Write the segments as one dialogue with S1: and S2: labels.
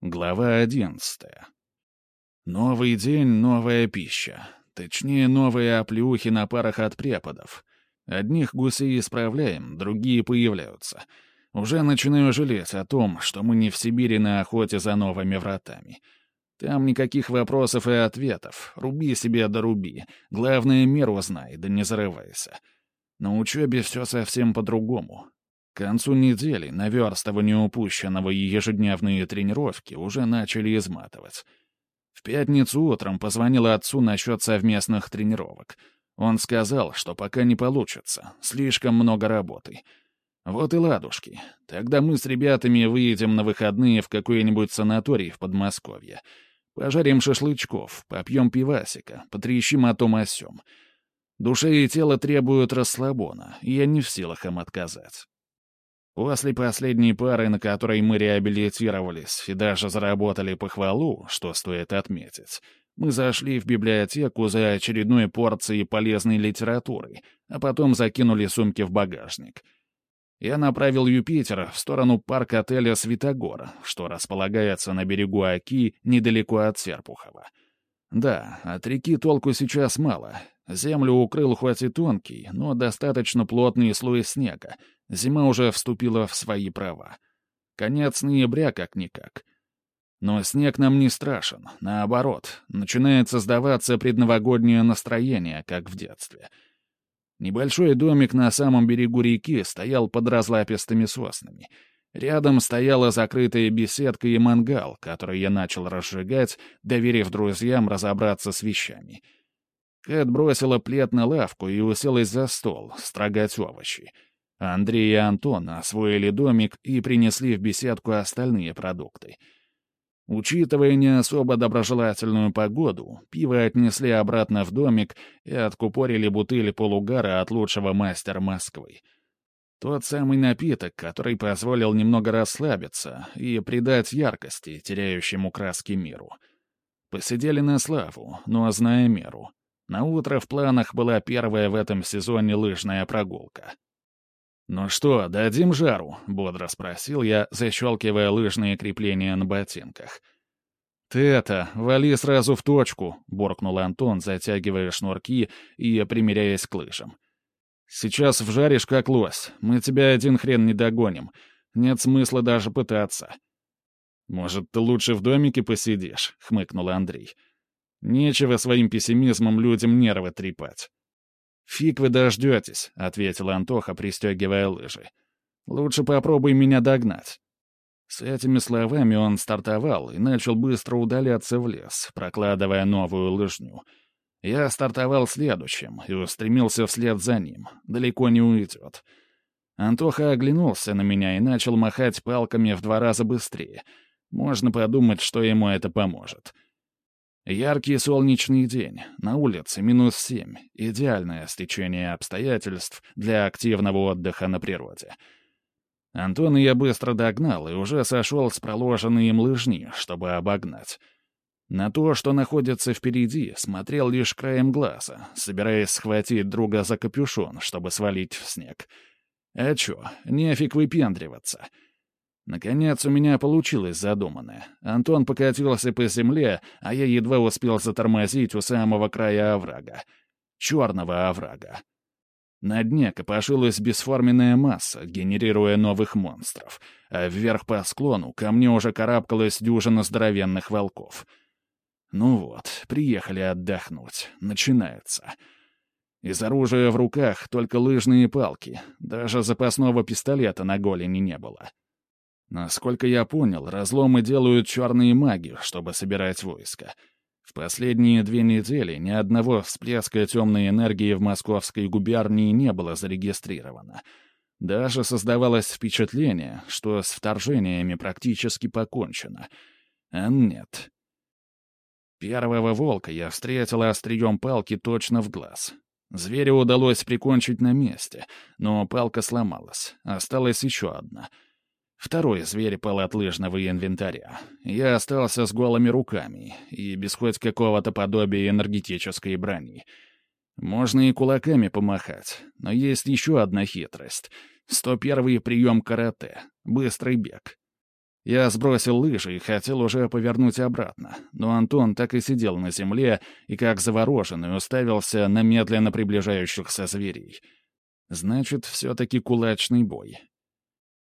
S1: Глава одиннадцатая. Новый день, новая пища. Точнее, новые оплеухи на парах от преподов. Одних гусей исправляем, другие появляются. Уже начинаю жалеть о том, что мы не в Сибири на охоте за новыми вратами. Там никаких вопросов и ответов. Руби себе да руби. Главное, меру знай, да не зарывайся. На учебе все совсем по-другому. К концу недели наверстывание упущенного и ежедневные тренировки уже начали изматывать. В пятницу утром позвонила отцу насчет совместных тренировок. Он сказал, что пока не получится, слишком много работы. Вот и ладушки. Тогда мы с ребятами выедем на выходные в какой-нибудь санаторий в Подмосковье. Пожарим шашлычков, попьем пивасика, потрещим о том о сём. Душа и тело требуют расслабона, и я не в силах им отказать. После последней пары, на которой мы реабилитировались и даже заработали похвалу, что стоит отметить, мы зашли в библиотеку за очередной порцией полезной литературы, а потом закинули сумки в багажник. Я направил Юпитер в сторону парк-отеля «Святогор», что располагается на берегу Оки недалеко от Серпухова. Да, от реки толку сейчас мало. Землю укрыл хоть и тонкий, но достаточно плотный слой снега, Зима уже вступила в свои права. Конец ноября как-никак. Но снег нам не страшен, наоборот, начинает создаваться предновогоднее настроение, как в детстве. Небольшой домик на самом берегу реки стоял под разлапистыми соснами. Рядом стояла закрытая беседка и мангал, который я начал разжигать, доверив друзьям разобраться с вещами. Кэт бросила плед на лавку и уселась за стол, строгать овощи — Андрей и Антон освоили домик и принесли в беседку остальные продукты. Учитывая не особо доброжелательную погоду, пиво отнесли обратно в домик и откупорили бутыли полугара от лучшего мастера Москвы. Тот самый напиток, который позволил немного расслабиться и придать яркости теряющему краски миру. Посидели на славу, но зная меру. На утро в планах была первая в этом сезоне лыжная прогулка. «Ну что, дадим жару?» — бодро спросил я, защелкивая лыжные крепления на ботинках. «Ты это, вали сразу в точку», — буркнул Антон, затягивая шнурки и примеряясь к лыжам. «Сейчас вжаришь как лось. Мы тебя один хрен не догоним. Нет смысла даже пытаться». «Может, ты лучше в домике посидишь?» — хмыкнул Андрей. «Нечего своим пессимизмом людям нервы трепать». «Фиг вы дождетесь», — ответил Антоха, пристегивая лыжи. «Лучше попробуй меня догнать». С этими словами он стартовал и начал быстро удаляться в лес, прокладывая новую лыжню. Я стартовал следующим и устремился вслед за ним. Далеко не уйдет. Антоха оглянулся на меня и начал махать палками в два раза быстрее. Можно подумать, что ему это поможет. — Яркий солнечный день, на улице минус семь, идеальное стечение обстоятельств для активного отдыха на природе. Антона я быстро догнал и уже сошел с проложенной им лыжни, чтобы обогнать. На то, что находится впереди, смотрел лишь краем глаза, собираясь схватить друга за капюшон, чтобы свалить в снег. А чё, нефиг выпендриваться — Наконец у меня получилось задуманное. Антон покатился по земле, а я едва успел затормозить у самого края оврага. Черного оврага. На дне копошилась бесформенная масса, генерируя новых монстров, а вверх по склону ко мне уже карабкалась дюжина здоровенных волков. Ну вот, приехали отдохнуть. Начинается. Из оружия в руках только лыжные палки. Даже запасного пистолета на голени не было. Насколько я понял, разломы делают черные маги, чтобы собирать войско. В последние две недели ни одного всплеска темной энергии в московской губернии не было зарегистрировано. Даже создавалось впечатление, что с вторжениями практически покончено. А нет. Первого волка я встретил острием палки точно в глаз. Зверя удалось прикончить на месте, но палка сломалась. Осталась еще одна — Второй зверь пал от лыжного инвентаря. Я остался с голыми руками и без хоть какого-то подобия энергетической брони. Можно и кулаками помахать, но есть еще одна хитрость. 101-й прием карате — быстрый бег. Я сбросил лыжи и хотел уже повернуть обратно, но Антон так и сидел на земле и, как завороженный, уставился на медленно приближающихся зверей. Значит, все-таки кулачный бой.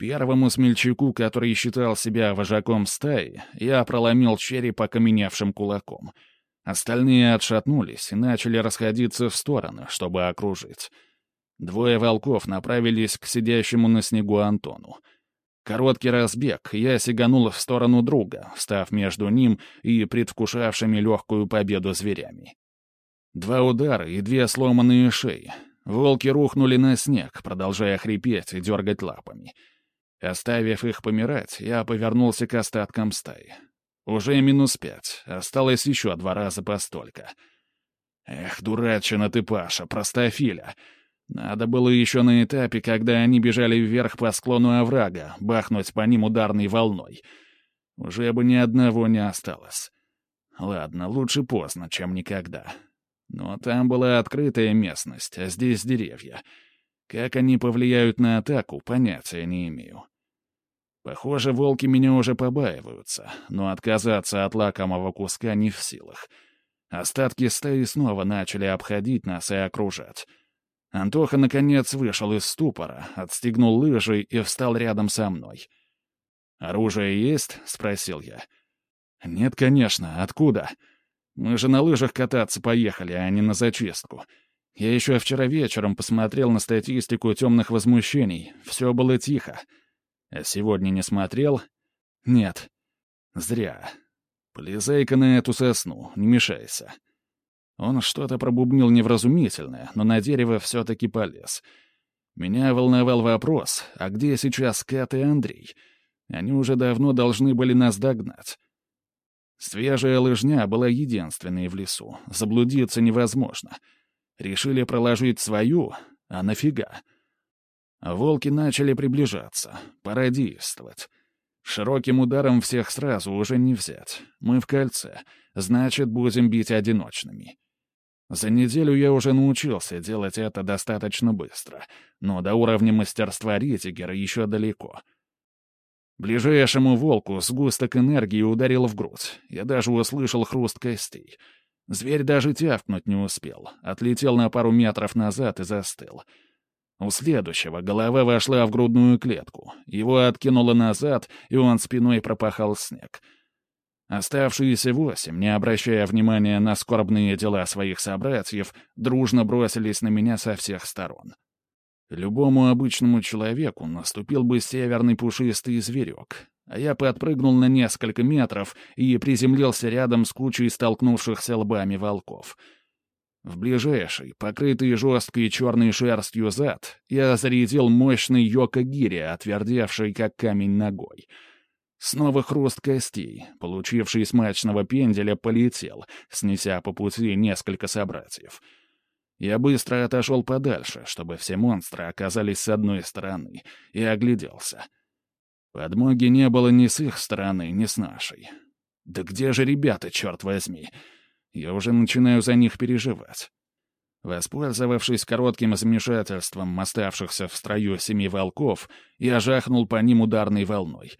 S1: Первому смельчаку, который считал себя вожаком стаи, я проломил череп окаменевшим кулаком. Остальные отшатнулись и начали расходиться в стороны, чтобы окружить. Двое волков направились к сидящему на снегу Антону. Короткий разбег, я сиганул в сторону друга, став между ним и предвкушавшими легкую победу зверями. Два удара и две сломанные шеи. Волки рухнули на снег, продолжая хрипеть и дергать лапами — Оставив их помирать, я повернулся к остаткам стаи. Уже минус пять, осталось еще два раза по столько. Эх, дурачина ты, Паша, простофиля. Надо было еще на этапе, когда они бежали вверх по склону оврага, бахнуть по ним ударной волной. Уже бы ни одного не осталось. Ладно, лучше поздно, чем никогда. Но там была открытая местность, а здесь деревья. Как они повлияют на атаку, понятия не имею. Похоже, волки меня уже побаиваются, но отказаться от лакомого куска не в силах. Остатки стаи снова начали обходить нас и окружать. Антоха, наконец, вышел из ступора, отстегнул лыжи и встал рядом со мной. «Оружие есть?» — спросил я. «Нет, конечно. Откуда? Мы же на лыжах кататься поехали, а не на зачистку. Я еще вчера вечером посмотрел на статистику темных возмущений. Все было тихо». Сегодня не смотрел? Нет. Зря. Полезай-ка на эту сосну, не мешайся. Он что-то пробубнил невразумительное, но на дерево все-таки полез. Меня волновал вопрос, а где сейчас Кат и Андрей? Они уже давно должны были нас догнать. Свежая лыжня была единственной в лесу. Заблудиться невозможно. Решили проложить свою, а нафига? Волки начали приближаться. Пора действовать. Широким ударом всех сразу уже не взять. Мы в кольце. Значит, будем бить одиночными. За неделю я уже научился делать это достаточно быстро, но до уровня мастерства Ритигера еще далеко. Ближайшему волку сгусток энергии ударил в грудь. Я даже услышал хруст костей. Зверь даже тявкнуть не успел. Отлетел на пару метров назад и застыл. — у следующего голова вошла в грудную клетку. Его откинуло назад, и он спиной пропахал снег. Оставшиеся восемь, не обращая внимания на скорбные дела своих собратьев, дружно бросились на меня со всех сторон. Любому обычному человеку наступил бы северный пушистый зверек, а я подпрыгнул на несколько метров и приземлился рядом с кучей столкнувшихся лбами волков — в ближайший, покрытый жесткой черной шерстью зад, я зарядил мощный йока-гири, отвердевший как камень ногой. Снова хруст костей, получивший смачного пенделя, полетел, снеся по пути несколько собратьев. Я быстро отошел подальше, чтобы все монстры оказались с одной стороны, и огляделся. Подмоги не было ни с их стороны, ни с нашей. Да где же ребята, черт возьми? Я уже начинаю за них переживать. Воспользовавшись коротким замешательством оставшихся в строю семи волков, я жахнул по ним ударной волной.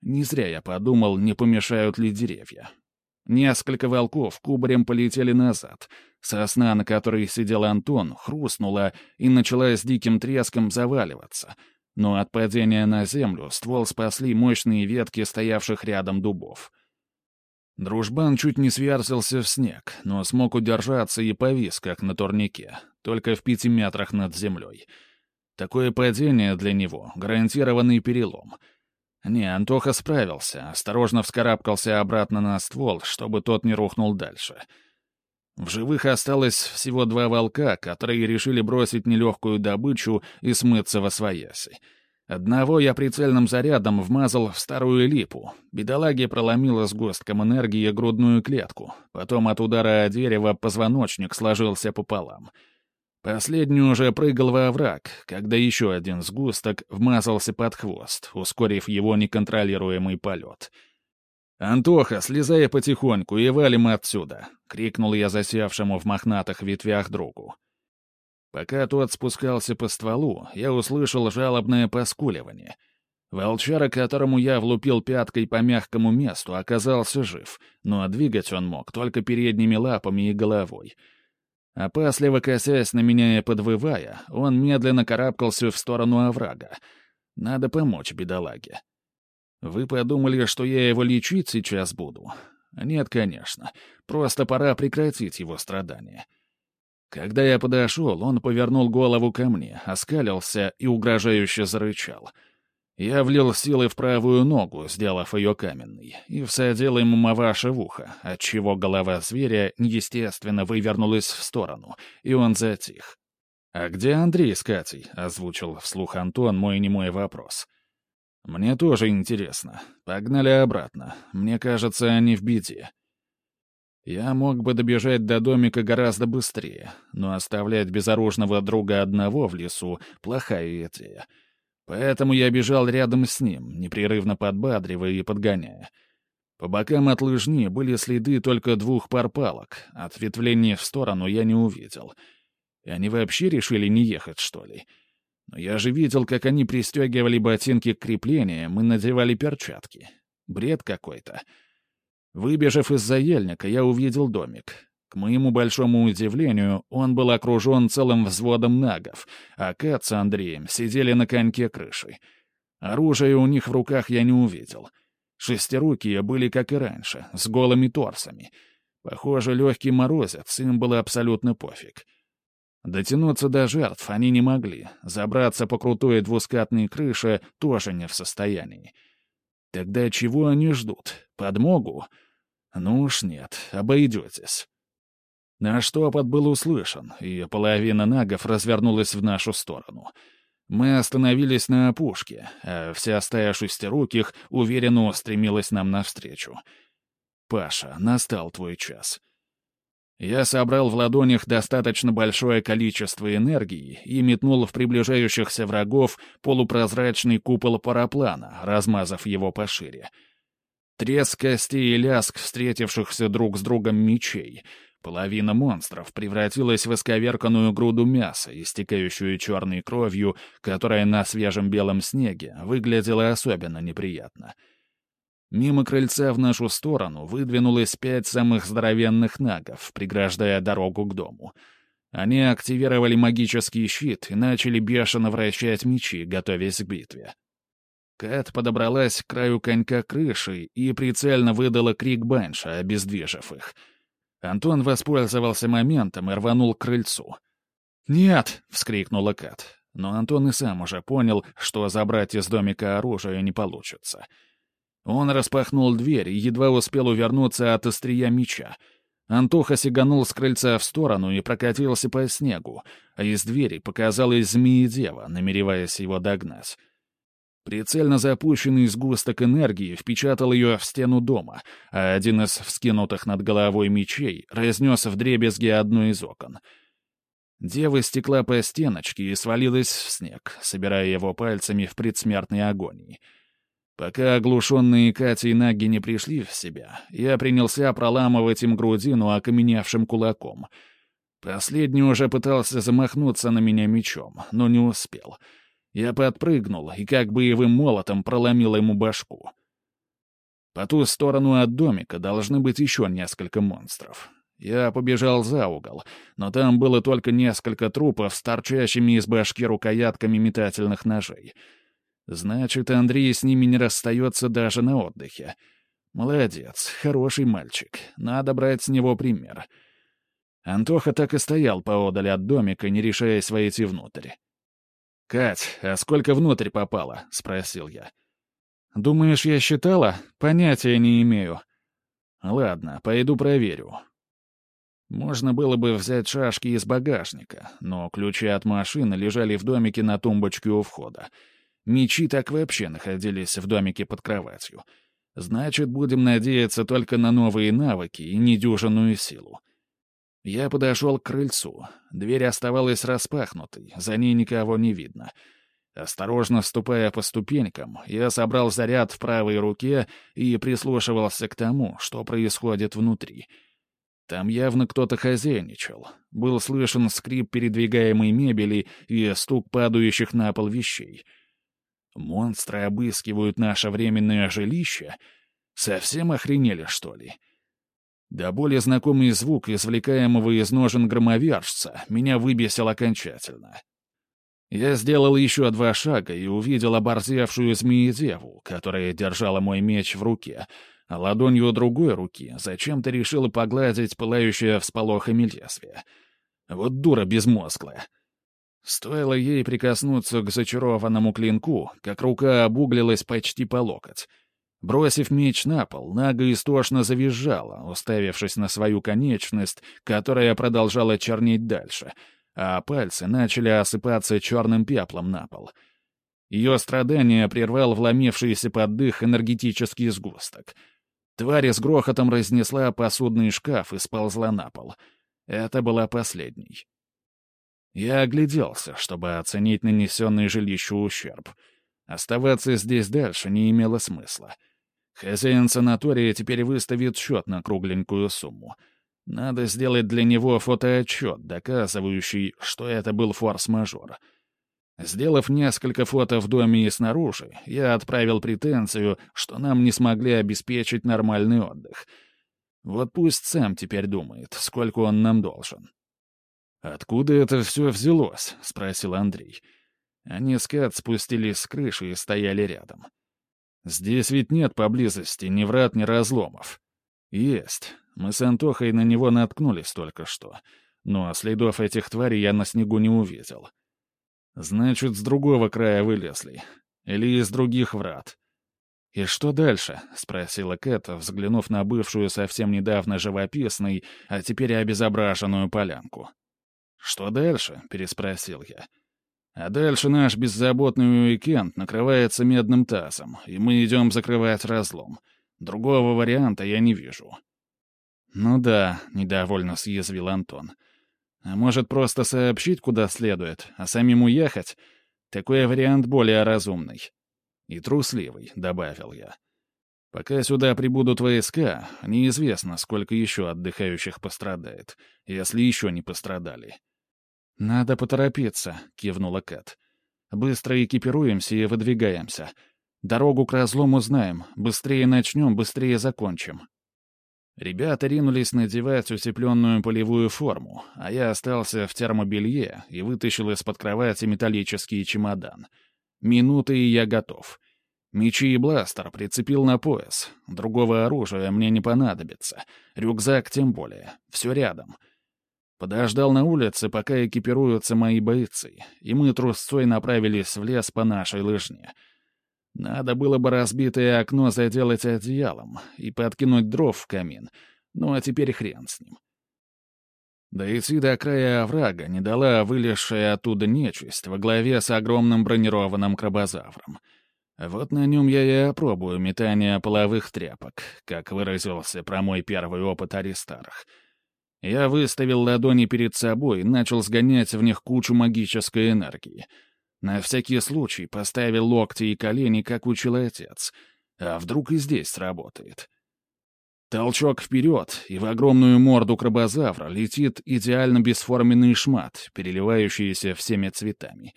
S1: Не зря я подумал, не помешают ли деревья. Несколько волков кубарем полетели назад. Сосна, на которой сидел Антон, хрустнула и начала с диким треском заваливаться. Но от падения на землю ствол спасли мощные ветки стоявших рядом дубов. Дружбан чуть не связался в снег, но смог удержаться и повис, как на турнике, только в пяти метрах над землей. Такое падение для него — гарантированный перелом. Не, Антоха справился, осторожно вскарабкался обратно на ствол, чтобы тот не рухнул дальше. В живых осталось всего два волка, которые решили бросить нелегкую добычу и смыться во свояси. Одного я прицельным зарядом вмазал в старую липу. Бедолаге проломило сгустком энергии грудную клетку. Потом от удара о дерево позвоночник сложился пополам. Последний уже прыгал во овраг, когда еще один сгусток вмазался под хвост, ускорив его неконтролируемый полет. «Антоха, слезай потихоньку и валим отсюда!» — крикнул я засевшему в мохнатых ветвях другу. Пока тот спускался по стволу, я услышал жалобное поскуливание. Волчара, которому я влупил пяткой по мягкому месту, оказался жив, но двигать он мог только передними лапами и головой. Опасливо косясь на меня и подвывая, он медленно карабкался в сторону оврага. Надо помочь бедолаге. Вы подумали, что я его лечить сейчас буду? Нет, конечно. Просто пора прекратить его страдания. Когда я подошел, он повернул голову ко мне, оскалился и угрожающе зарычал — я влил силы в правую ногу, сделав ее каменной, и всадил ему маваши в ухо, отчего голова зверя естественно вывернулась в сторону, и он затих. «А где Андрей с Катей?» — озвучил вслух Антон мой немой вопрос. «Мне тоже интересно. Погнали обратно. Мне кажется, они в беде». Я мог бы добежать до домика гораздо быстрее, но оставлять безоружного друга одного в лесу — плохая идея — Поэтому я бежал рядом с ним, непрерывно подбадривая и подгоняя. По бокам от лыжни были следы только двух пар палок. Ответвления в сторону я не увидел. И они вообще решили не ехать, что ли? Но я же видел, как они пристегивали ботинки к креплениям и надевали перчатки. Бред какой-то. Выбежав из-за ельника, я увидел домик. К моему большому удивлению, он был окружен целым взводом нагов, а Кэт с Андреем сидели на коньке крыши. Оружия у них в руках я не увидел. Шестирукие были, как и раньше, с голыми торсами. Похоже, легкий морозец, им было абсолютно пофиг. Дотянуться до жертв они не могли, забраться по крутой двускатной крыше тоже не в состоянии. Тогда чего они ждут? Подмогу? Ну уж нет, обойдетесь. Наш топот был услышан, и половина нагов развернулась в нашу сторону. Мы остановились на опушке, а вся стая шестируких уверенно устремилась нам навстречу. «Паша, настал твой час». Я собрал в ладонях достаточно большое количество энергии и метнул в приближающихся врагов полупрозрачный купол параплана, размазав его пошире. Треск костей и ляск встретившихся друг с другом мечей — Половина монстров превратилась в исковерканную груду мяса, истекающую черной кровью, которая на свежем белом снеге выглядела особенно неприятно. Мимо крыльца в нашу сторону выдвинулось пять самых здоровенных нагов, преграждая дорогу к дому. Они активировали магический щит и начали бешено вращать мечи, готовясь к битве. Кэт подобралась к краю конька крыши и прицельно выдала крик Банша, обездвижив их — Антон воспользовался моментом и рванул к крыльцу. «Нет!» — вскрикнула Кат. Но Антон и сам уже понял, что забрать из домика оружие не получится. Он распахнул дверь и едва успел увернуться от острия меча. Антоха сиганул с крыльца в сторону и прокатился по снегу, а из двери показалась змеи-дева, намереваясь его догнать. Прицельно запущенный сгусток энергии впечатал ее в стену дома, а один из вскинутых над головой мечей разнес в дребезги одно из окон. Дева стекла по стеночке и свалилась в снег, собирая его пальцами в предсмертной агонии. Пока оглушенные Катя и Наги не пришли в себя, я принялся проламывать им грудину окаменевшим кулаком. Последний уже пытался замахнуться на меня мечом, но не успел — я подпрыгнул и как боевым молотом проломил ему башку. По ту сторону от домика должны быть еще несколько монстров. Я побежал за угол, но там было только несколько трупов с торчащими из башки рукоятками метательных ножей. Значит, Андрей с ними не расстается даже на отдыхе. Молодец, хороший мальчик. Надо брать с него пример. Антоха так и стоял поодаль от домика, не решаясь войти внутрь. «Кать, а сколько внутрь попало?» — спросил я. «Думаешь, я считала? Понятия не имею». «Ладно, пойду проверю». Можно было бы взять шашки из багажника, но ключи от машины лежали в домике на тумбочке у входа. Мечи так вообще находились в домике под кроватью. Значит, будем надеяться только на новые навыки и недюжинную силу. Я подошел к крыльцу. Дверь оставалась распахнутой, за ней никого не видно. Осторожно ступая по ступенькам, я собрал заряд в правой руке и прислушивался к тому, что происходит внутри. Там явно кто-то хозяйничал. Был слышен скрип передвигаемой мебели и стук падающих на пол вещей. Монстры обыскивают наше временное жилище? Совсем охренели, что ли? Да более знакомый звук, извлекаемого из ножен громовержца, меня выбесил окончательно. Я сделал еще два шага и увидел оборзевшую змеи-деву, которая держала мой меч в руке, а ладонью другой руки зачем-то решила погладить пылающее всполохами лезвие. Вот дура безмозглая. Стоило ей прикоснуться к зачарованному клинку, как рука обуглилась почти по локоть. Бросив меч на пол, Нага истошно завизжала, уставившись на свою конечность, которая продолжала чернеть дальше — а пальцы начали осыпаться черным пеплом на пол. Ее страдания прервал вломившийся под дых энергетический сгусток. Тварь с грохотом разнесла посудный шкаф и сползла на пол. Это была последней. Я огляделся, чтобы оценить нанесенный жилищу ущерб. Оставаться здесь дальше не имело смысла. Хозяин санатория теперь выставит счет на кругленькую сумму — надо сделать для него фотоотчет, доказывающий, что это был форс-мажор. Сделав несколько фото в доме и снаружи, я отправил претензию, что нам не смогли обеспечить нормальный отдых. Вот пусть сам теперь думает, сколько он нам должен. «Откуда это все взялось?» — спросил Андрей. Они с Кат спустились с крыши и стояли рядом. «Здесь ведь нет поблизости ни врат, ни разломов». «Есть. Мы с Антохой на него наткнулись только что, но следов этих тварей я на снегу не увидел. Значит, с другого края вылезли. Или из других врат. «И что дальше?» — спросила Кэт, взглянув на бывшую совсем недавно живописной, а теперь обезображенную полянку. «Что дальше?» — переспросил я. «А дальше наш беззаботный уикенд накрывается медным тазом, и мы идем закрывать разлом. Другого варианта я не вижу». «Ну да», — недовольно съязвил Антон. «А может, просто сообщить, куда следует, а самим уехать? Такой вариант более разумный». «И трусливый», — добавил я. «Пока сюда прибудут войска, неизвестно, сколько еще отдыхающих пострадает, если еще не пострадали». «Надо поторопиться», — кивнула Кэт. «Быстро экипируемся и выдвигаемся. Дорогу к разлому знаем. Быстрее начнем, быстрее закончим». Ребята ринулись надевать утепленную полевую форму, а я остался в термобелье и вытащил из-под кровати металлический чемодан. Минуты, и я готов. Мечи и бластер прицепил на пояс. Другого оружия мне не понадобится. Рюкзак тем более. Все рядом. Подождал на улице, пока экипируются мои бойцы, и мы трусцой направились в лес по нашей лыжне — надо было бы разбитое окно заделать одеялом и подкинуть дров в камин. Ну а теперь хрен с ним. Дойти до края оврага не дала вылезшая оттуда нечисть во главе с огромным бронированным крабозавром. Вот на нем я и опробую метание половых тряпок, как выразился про мой первый опыт Аристарх. Я выставил ладони перед собой и начал сгонять в них кучу магической энергии — на всякий случай поставил локти и колени, как учил отец. А вдруг и здесь сработает? Толчок вперед, и в огромную морду крабозавра летит идеально бесформенный шмат, переливающийся всеми цветами.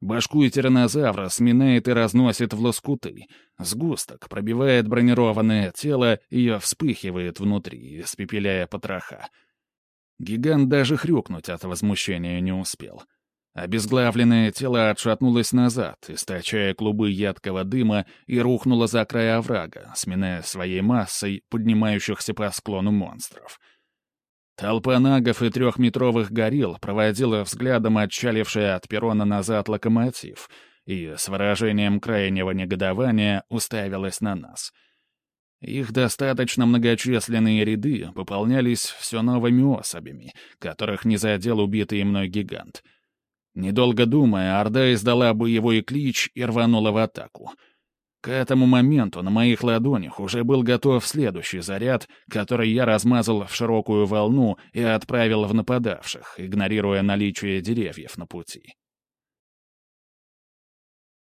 S1: Башку тиранозавра сминает и разносит в лоскуты. Сгусток пробивает бронированное тело и вспыхивает внутри, испепеляя потроха. Гигант даже хрюкнуть от возмущения не успел. — Обезглавленное тело отшатнулось назад, источая клубы едкого дыма и рухнуло за край оврага, сминая своей массой поднимающихся по склону монстров. Толпа нагов и трехметровых горилл проводила взглядом отчаливший от перона назад локомотив и с выражением крайнего негодования уставилась на нас. Их достаточно многочисленные ряды пополнялись все новыми особями, которых не задел убитый мной гигант — Недолго думая, Орда издала боевой клич и рванула в атаку. К этому моменту на моих ладонях уже был готов следующий заряд, который я размазал в широкую волну и отправил в нападавших, игнорируя наличие деревьев на пути.